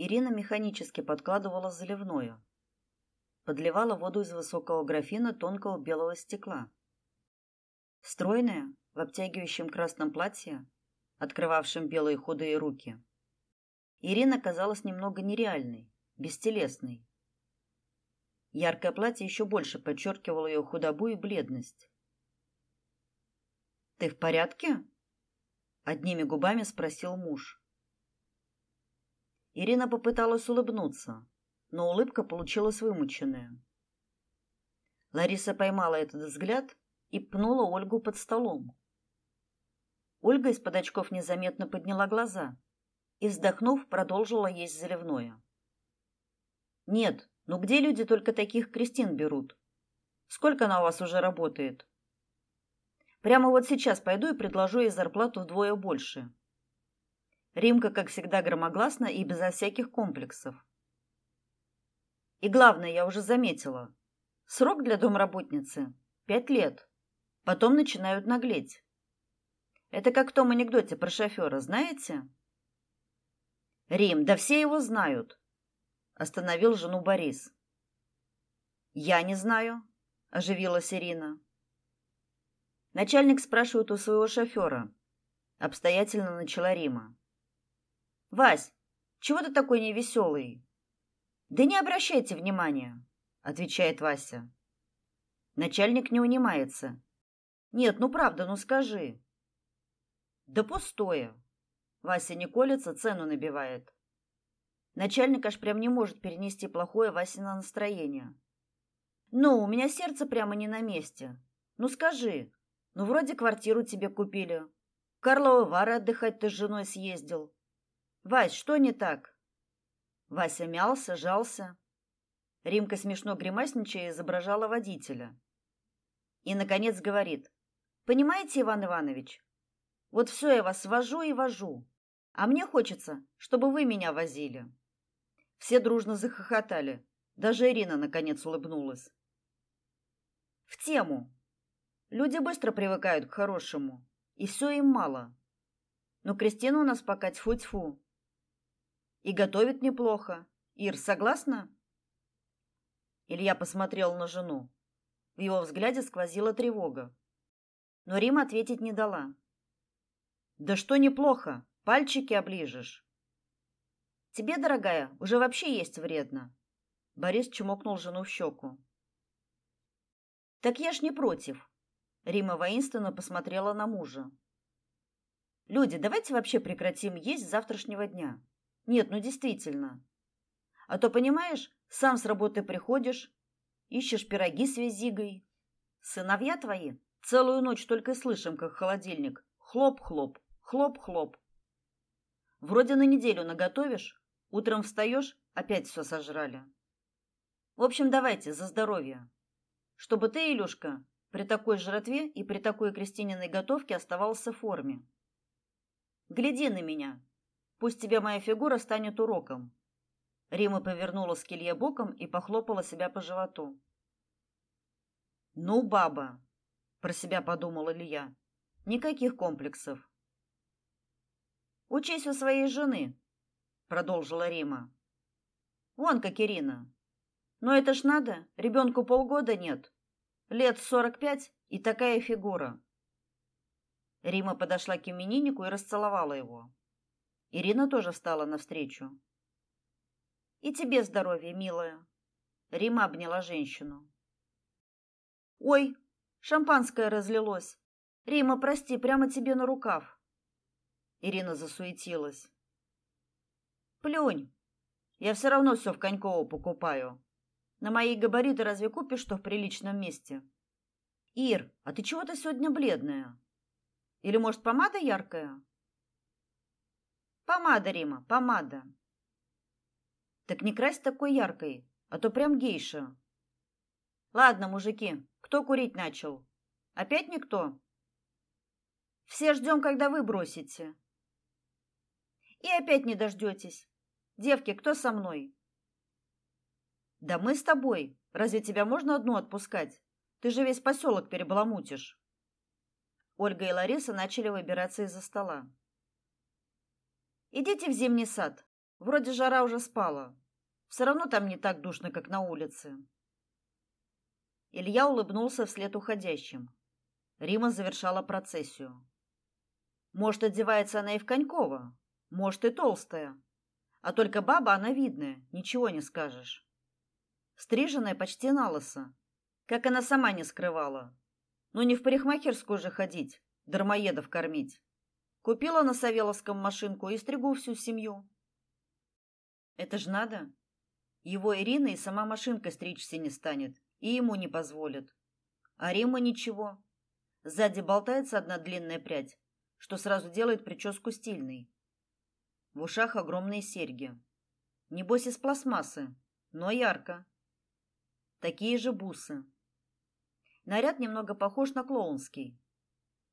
Ирина механически подкладывала заливное. Подливала воду из высокого графина тонкого белого стекла. Стройная, в обтягивающем красном платье, открывавшем белые худые руки. Ирина казалась немного нереальной, бестелесной. Яркое платье еще больше подчеркивало ее худобу и бледность. Ты в порядке? одними губами спросил муж. Ирина попыталась улыбнуться, но улыбка получилась вымученная. Лариса поймала этот взгляд и пнула Ольгу под столом. Ольга из-под очков незаметно подняла глаза и, вздохнув, продолжила есть заливное. Нет, ну где люди только таких крестин берут? Сколько она у вас уже работает? Прямо вот сейчас пойду и предложу ей зарплату вдвое больше. Римка, как всегда, громогласна и безо всяких комплексов. И главное, я уже заметила. Срок для домработницы пять лет. Потом начинают наглеть. Это как в том анекдоте про шофера, знаете? Рим, да все его знают. Остановил жену Борис. Я не знаю, оживилась Ирина. Начальник спрашивает у своего шофера. Обстоятельно начала Рима. Вась, чего ты такой невеселый? Да не обращайте внимания, отвечает Вася. Начальник не унимается. Нет, ну правда, ну скажи. Да пустое. Вася не колется, цену набивает. Начальник аж прям не может перенести плохое Васино настроение. Ну, у меня сердце прямо не на месте. Ну скажи, ну, вроде квартиру тебе купили. В Карловы Вары отдыхать ты с женой съездил. Вась, что не так? Вася мялся, жался. Римка смешно гримасничая изображала водителя. И наконец говорит: "Понимаете, Иван Иванович, вот все я вас вожу и вожу, а мне хочется, чтобы вы меня возили". Все дружно захохотали. Даже Ирина наконец улыбнулась. В тему, Люди быстро привыкают к хорошему, и все им мало. Но Кристина у нас пока тьфу-тьфу. И готовит неплохо. Ир, согласна? Илья посмотрел на жену. В его взгляде сквозила тревога. Но Рима ответить не дала. Да что неплохо, пальчики оближешь. Тебе, дорогая, уже вообще есть вредно. Борис чмокнул жену в щеку. Так я ж не против. Рима воинственно посмотрела на мужа. Люди, давайте вообще прекратим есть с завтрашнего дня. Нет, ну действительно. А то, понимаешь, сам с работы приходишь, ищешь пироги с визигой. Сыновья твои целую ночь только слышим, как холодильник хлоп-хлоп, хлоп-хлоп. Вроде на неделю наготовишь, утром встаешь, опять все сожрали. В общем, давайте за здоровье. Чтобы ты, Илюшка, при такой жратве и при такой крестининой готовке оставался в форме. Гляди на меня. Пусть тебе моя фигура станет уроком. Рима повернулась к Илье боком и похлопала себя по животу. Ну, баба, про себя подумала Илья. Никаких комплексов. Учись у своей жены, продолжила Рима. Вон как Ирина. Но это ж надо, ребенку полгода нет. Лет сорок пять и такая фигура. Рима подошла к имениннику и расцеловала его. Ирина тоже встала навстречу. И тебе здоровья, милая. Рима обняла женщину. Ой, шампанское разлилось. Рима, прости, прямо тебе на рукав. Ирина засуетилась. Плюнь. Я все равно все в Коньково покупаю. На мои габариты разве купишь что в приличном месте? Ир, а ты чего-то сегодня бледная? Или, может, помада яркая? Помада, Рима, помада. Так не крась такой яркой, а то прям гейша. Ладно, мужики, кто курить начал? Опять никто? Все ждем, когда вы бросите. И опять не дождетесь. Девки, кто со мной? Да мы с тобой. Разве тебя можно одну отпускать? Ты же весь поселок перебаламутишь. Ольга и Лариса начали выбираться из-за стола. Идите в зимний сад. Вроде жара уже спала. Все равно там не так душно, как на улице. Илья улыбнулся вслед уходящим. Рима завершала процессию. Может, одевается она и в Конькова, может, и толстая. А только баба она видная, ничего не скажешь. Стриженная почти на лысо, как она сама не скрывала. Ну не в парикмахерскую же ходить, дармоедов кормить. Купила на Савеловском машинку и стригу всю семью. Это ж надо. Его Ирина и сама машинка стричься не станет, и ему не позволит. А Рима ничего. Сзади болтается одна длинная прядь, что сразу делает прическу стильной. В ушах огромные серьги. Небось из пластмассы, но ярко. Такие же бусы. Наряд немного похож на клоунский.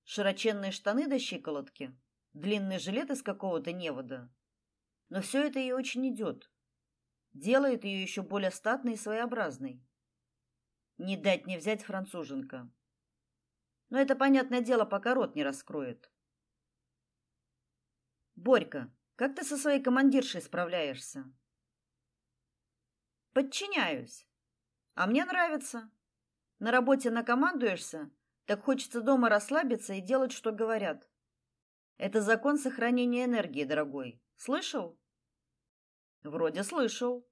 Широченные штаны до щиколотки, длинный жилет из какого-то невода. Но все это ей очень идет. Делает ее еще более статной и своеобразной. Не дать не взять француженка. Но это понятное дело, пока рот не раскроет. Борька, как ты со своей командиршей справляешься? Подчиняюсь. А мне нравится. На работе накомандуешься, так хочется дома расслабиться и делать, что говорят. Это закон сохранения энергии, дорогой. Слышал? Вроде слышал.